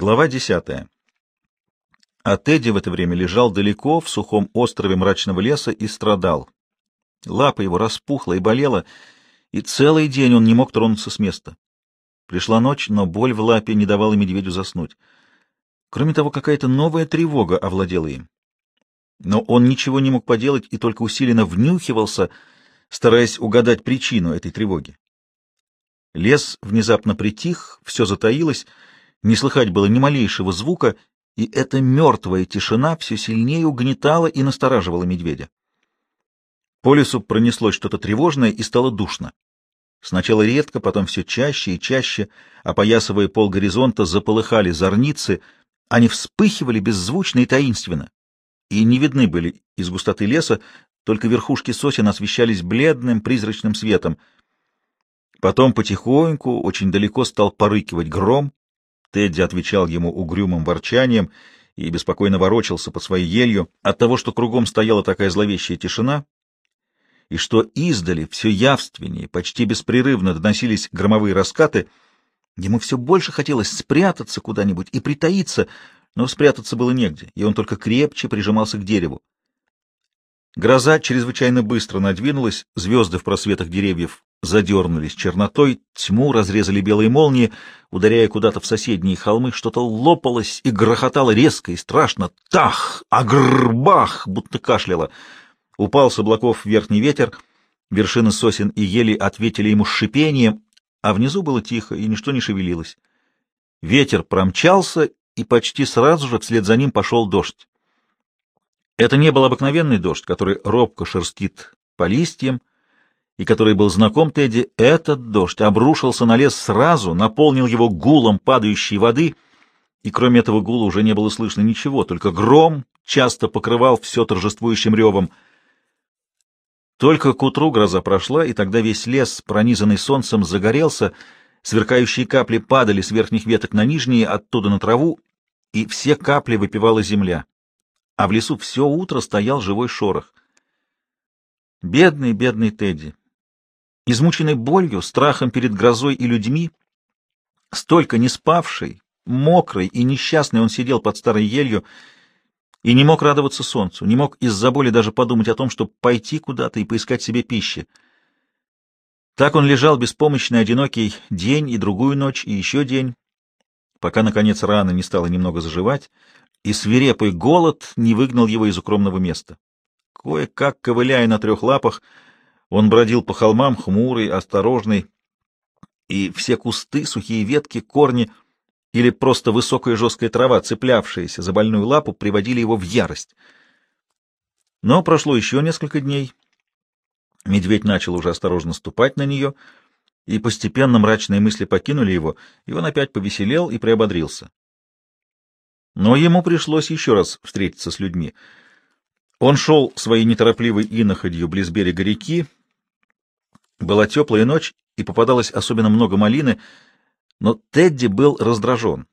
Глава десятая. А Тедди в это время лежал далеко в сухом острове мрачного леса и страдал. Лапа его распухла и болела, и целый день он не мог тронуться с места. Пришла ночь, но боль в лапе не давала медведю заснуть. Кроме того, какая-то новая тревога овладела им. Но он ничего не мог поделать и только усиленно внюхивался, стараясь угадать причину этой тревоги. Лес внезапно притих, все затаилось, не слыхать было ни малейшего звука, и эта мертвая тишина все сильнее угнетала и настораживала медведя. По лесу пронеслось что-то тревожное и стало душно. Сначала редко, потом все чаще и чаще, опоясывая пол горизонта, заполыхали зорницы, они вспыхивали беззвучно и таинственно, и не видны были из густоты леса, только верхушки сосен освещались бледным призрачным светом. Потом потихоньку, очень далеко стал порыкивать гром, Тедди отвечал ему угрюмым ворчанием и беспокойно ворочался под своей елью от того, что кругом стояла такая зловещая тишина, и что издали все явственнее, почти беспрерывно доносились громовые раскаты, ему все больше хотелось спрятаться куда-нибудь и притаиться, но спрятаться было негде, и он только крепче прижимался к дереву. Гроза чрезвычайно быстро надвинулась, звезды в просветах деревьев задернулись чернотой, тьму разрезали белые молнии, ударяя куда-то в соседние холмы, что-то лопалось и грохотало резко и страшно. Тах! Агрбах! Будто кашляло. Упал с облаков верхний ветер, вершины сосен и ели ответили ему шипением, а внизу было тихо, и ничто не шевелилось. Ветер промчался, и почти сразу же вслед за ним пошел дождь. Это не был обыкновенный дождь, который робко шерстит по листьям, и который был знаком Тедди, этот дождь обрушился на лес сразу, наполнил его гулом падающей воды, и кроме этого гула уже не было слышно ничего, только гром часто покрывал все торжествующим ревом. Только к утру гроза прошла, и тогда весь лес, пронизанный солнцем, загорелся, сверкающие капли падали с верхних веток на нижние, оттуда на траву, и все капли выпивала земля а в лесу все утро стоял живой шорох. Бедный, бедный Тедди. Измученный болью, страхом перед грозой и людьми, столько не спавший, мокрый и несчастный он сидел под старой елью и не мог радоваться солнцу, не мог из-за боли даже подумать о том, чтобы пойти куда-то и поискать себе пищи. Так он лежал беспомощный, одинокий день и другую ночь, и еще день, пока, наконец, рана не стала немного заживать, и свирепый голод не выгнал его из укромного места. Кое-как, ковыляя на трех лапах, он бродил по холмам, хмурый, осторожный, и все кусты, сухие ветки, корни или просто высокая жесткая трава, цеплявшаяся за больную лапу, приводили его в ярость. Но прошло еще несколько дней. Медведь начал уже осторожно ступать на нее, и постепенно мрачные мысли покинули его, и он опять повеселел и приободрился. Но ему пришлось еще раз встретиться с людьми. Он шел своей неторопливой иноходью близ берега реки. Была теплая ночь, и попадалось особенно много малины, но Тедди был раздражен.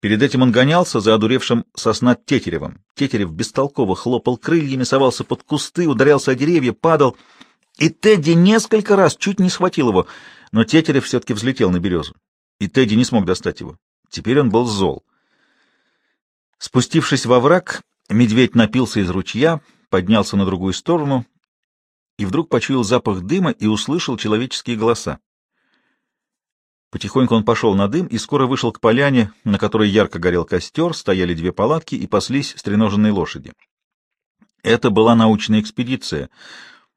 Перед этим он гонялся за одуревшим сосна Тетеревым. Тетерев бестолково хлопал крыльями, совался под кусты, ударялся о деревья, падал, и Тедди несколько раз чуть не схватил его, но Тетерев все-таки взлетел на березу, и Тедди не смог достать его. Теперь он был зол. Спустившись во враг, медведь напился из ручья, поднялся на другую сторону и вдруг почуял запах дыма и услышал человеческие голоса. Потихоньку он пошел на дым и скоро вышел к поляне, на которой ярко горел костер, стояли две палатки и паслись стреноженные лошади. Это была научная экспедиция,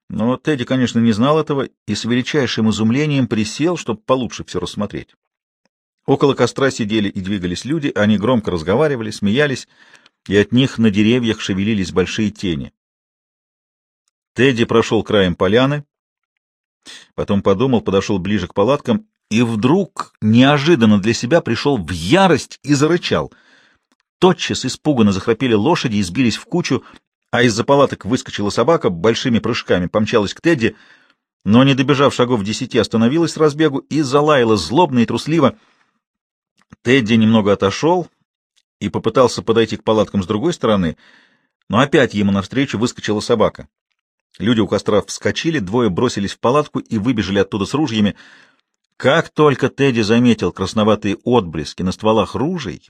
но Тедди, конечно, не знал этого и с величайшим изумлением присел, чтобы получше все рассмотреть. Около костра сидели и двигались люди, они громко разговаривали, смеялись, и от них на деревьях шевелились большие тени. Тедди прошел краем поляны, потом подумал, подошел ближе к палаткам и вдруг неожиданно для себя пришел в ярость и зарычал. Тотчас испуганно захрапели лошади и сбились в кучу, а из-за палаток выскочила собака, большими прыжками помчалась к Тедди, но, не добежав шагов десяти, остановилась с разбегу и залаяла злобно и трусливо — Тедди немного отошел и попытался подойти к палаткам с другой стороны, но опять ему навстречу выскочила собака. Люди у костра вскочили, двое бросились в палатку и выбежали оттуда с ружьями. Как только Тедди заметил красноватые отблески на стволах ружей,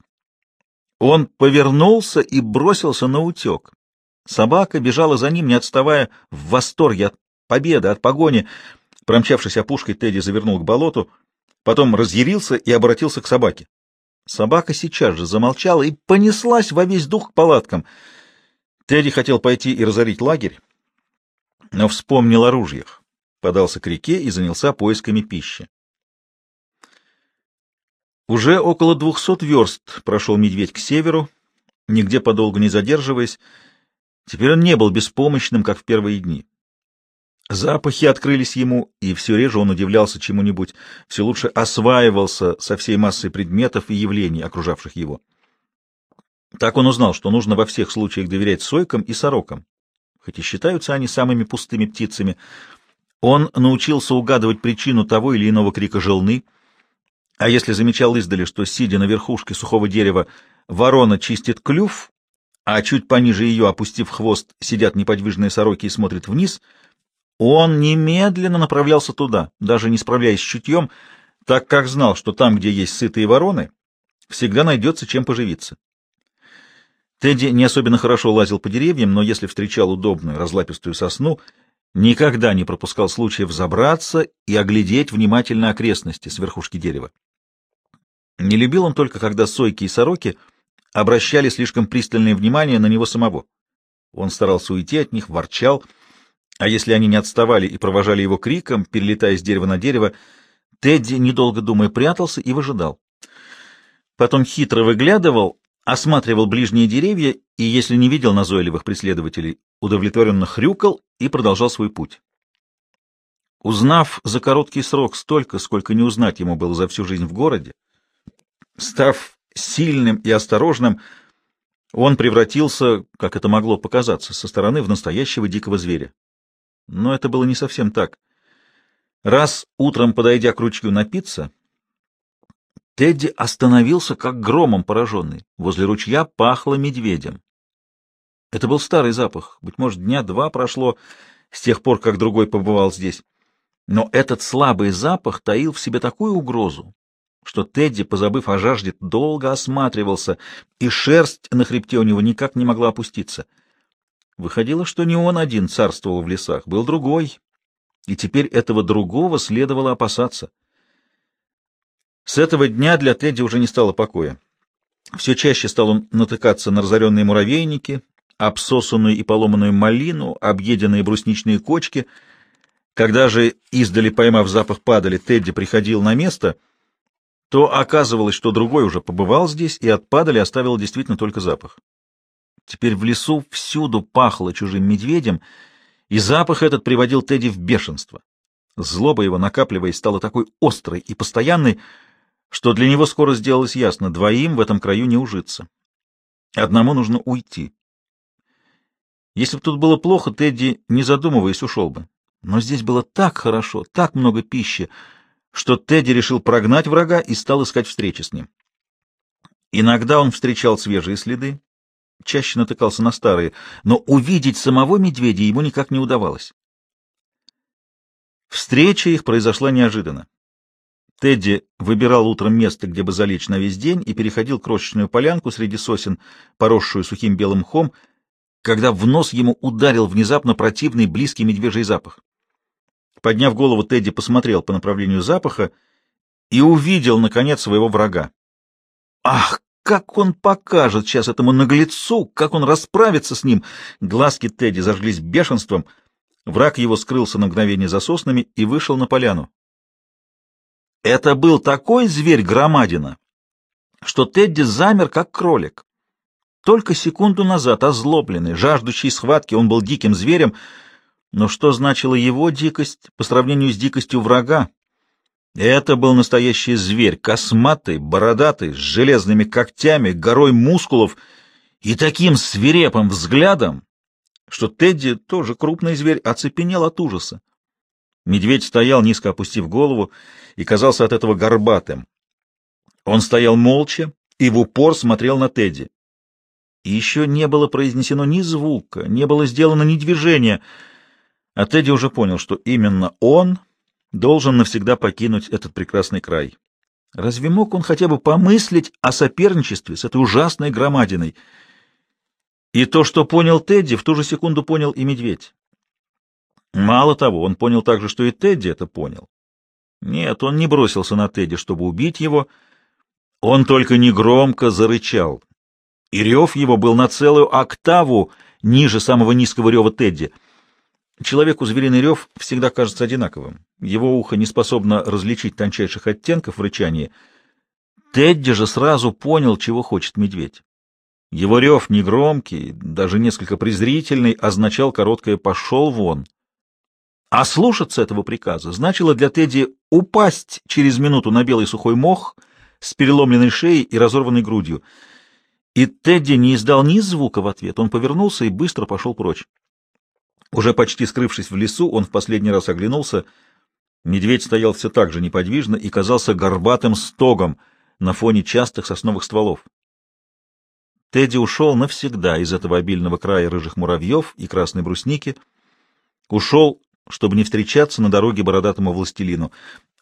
он повернулся и бросился на утек. Собака бежала за ним, не отставая, в восторге от победы, от погони. Промчавшись опушкой, Тедди завернул к болоту, потом разъярился и обратился к собаке. Собака сейчас же замолчала и понеслась во весь дух к палаткам. Тедди хотел пойти и разорить лагерь, но вспомнил о ружьях, подался к реке и занялся поисками пищи. Уже около двухсот верст прошел медведь к северу, нигде подолгу не задерживаясь. Теперь он не был беспомощным, как в первые дни. Запахи открылись ему, и все реже он удивлялся чему-нибудь, все лучше осваивался со всей массой предметов и явлений, окружавших его. Так он узнал, что нужно во всех случаях доверять сойкам и сорокам, хоть и считаются они самыми пустыми птицами. Он научился угадывать причину того или иного крика желны, а если замечал издали, что, сидя на верхушке сухого дерева, ворона чистит клюв, а чуть пониже ее, опустив хвост, сидят неподвижные сороки и смотрят вниз — он немедленно направлялся туда, даже не справляясь с чутьем, так как знал, что там, где есть сытые вороны, всегда найдется чем поживиться. Тедди не особенно хорошо лазил по деревьям, но если встречал удобную разлапистую сосну, никогда не пропускал случая взобраться и оглядеть внимательно окрестности с верхушки дерева. Не любил он только, когда сойки и сороки обращали слишком пристальное внимание на него самого. Он старался уйти от них, ворчал — а если они не отставали и провожали его криком, перелетая с дерева на дерево, Тедди, недолго думая, прятался и выжидал. Потом хитро выглядывал, осматривал ближние деревья и, если не видел назойливых преследователей, удовлетворенно хрюкал и продолжал свой путь. Узнав за короткий срок столько, сколько не узнать ему было за всю жизнь в городе, став сильным и осторожным, он превратился, как это могло показаться со стороны, в настоящего дикого зверя. Но это было не совсем так. Раз утром, подойдя к ручью напиться, Тедди остановился, как громом пораженный. Возле ручья пахло медведем. Это был старый запах, быть может, дня два прошло с тех пор, как другой побывал здесь. Но этот слабый запах таил в себе такую угрозу, что Тедди, позабыв о жажде, долго осматривался, и шерсть на хребте у него никак не могла опуститься — Выходило, что не он один царствовал в лесах, был другой, и теперь этого другого следовало опасаться. С этого дня для Тедди уже не стало покоя. Все чаще стал он натыкаться на разоренные муравейники, обсосанную и поломанную малину, объеденные брусничные кочки. Когда же, издали поймав запах падали, Тедди приходил на место, то оказывалось, что другой уже побывал здесь, и от падали оставил действительно только запах. Теперь в лесу всюду пахло чужим медведем, и запах этот приводил Тедди в бешенство. Злоба его, накапливаясь, стала такой острой и постоянной, что для него скоро сделалось ясно, двоим в этом краю не ужиться. Одному нужно уйти. Если бы тут было плохо, Тедди, не задумываясь, ушел бы. Но здесь было так хорошо, так много пищи, что Тедди решил прогнать врага и стал искать встречи с ним. Иногда он встречал свежие следы, чаще натыкался на старые, но увидеть самого медведя ему никак не удавалось. Встреча их произошла неожиданно. Тедди выбирал утром место, где бы залечь на весь день, и переходил крошечную полянку среди сосен, поросшую сухим белым мхом, когда в нос ему ударил внезапно противный близкий медвежий запах. Подняв голову, Тедди посмотрел по направлению запаха и увидел, наконец, своего врага. Ах, как он покажет сейчас этому наглецу, как он расправится с ним? Глазки Тедди зажглись бешенством. Враг его скрылся на мгновение за соснами и вышел на поляну. Это был такой зверь-громадина, что Тедди замер, как кролик. Только секунду назад, озлобленный, жаждущий схватки, он был диким зверем, но что значила его дикость по сравнению с дикостью врага, это был настоящий зверь, косматый, бородатый, с железными когтями, горой мускулов и таким свирепым взглядом, что Тедди, тоже крупный зверь, оцепенел от ужаса. Медведь стоял, низко опустив голову, и казался от этого горбатым. Он стоял молча и в упор смотрел на Тедди. И еще не было произнесено ни звука, не было сделано ни движения, а Тедди уже понял, что именно он должен навсегда покинуть этот прекрасный край. Разве мог он хотя бы помыслить о соперничестве с этой ужасной громадиной? И то, что понял Тедди, в ту же секунду понял и медведь. Мало того, он понял также, что и Тедди это понял. Нет, он не бросился на Тедди, чтобы убить его, он только негромко зарычал. И рев его был на целую октаву ниже самого низкого рева Тедди. Человеку звериный рев всегда кажется одинаковым. Его ухо не способно различить тончайших оттенков в рычании. Тедди же сразу понял, чего хочет медведь. Его рев негромкий, даже несколько презрительный, означал короткое «пошел вон». А слушаться этого приказа значило для Тедди упасть через минуту на белый сухой мох с переломленной шеей и разорванной грудью. И Тедди не издал ни звука в ответ. Он повернулся и быстро пошел прочь. Уже почти скрывшись в лесу, он в последний раз оглянулся. Медведь стоял все так же неподвижно и казался горбатым стогом на фоне частых сосновых стволов. Тедди ушел навсегда из этого обильного края рыжих муравьев и красной брусники. Ушел, чтобы не встречаться на дороге бородатому властелину.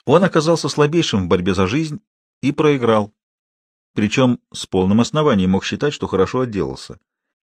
Он оказался слабейшим в борьбе за жизнь и проиграл. Причем с полным основанием мог считать, что хорошо отделался.